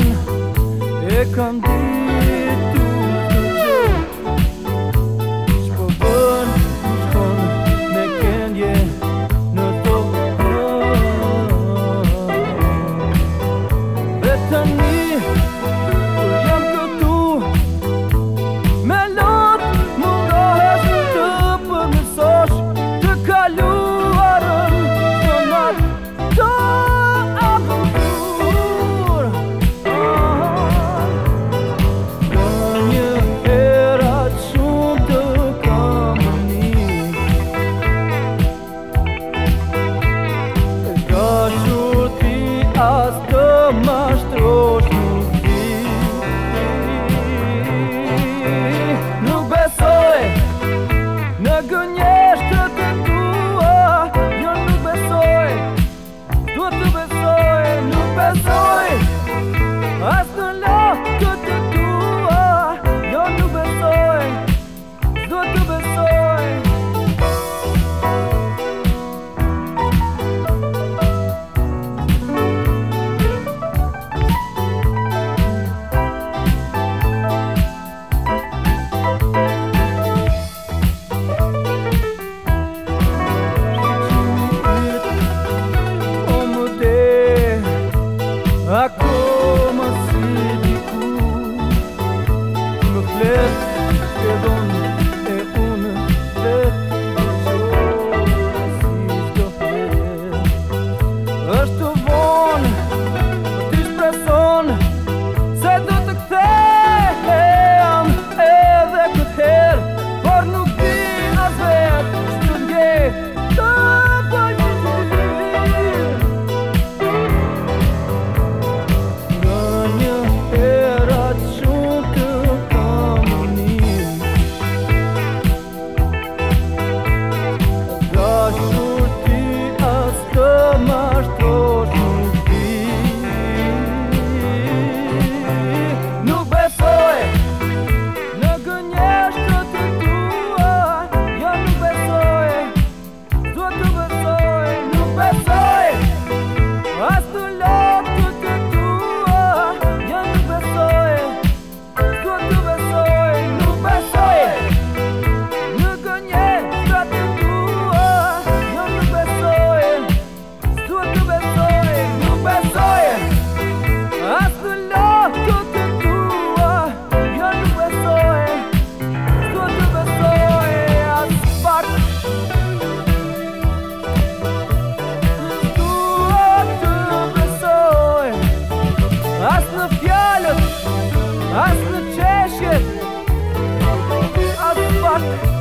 It can be dashur ti as të më ti Nuk besoj në gënjë Hast ne Fiale, hast ne Tschechien. Oh fuck.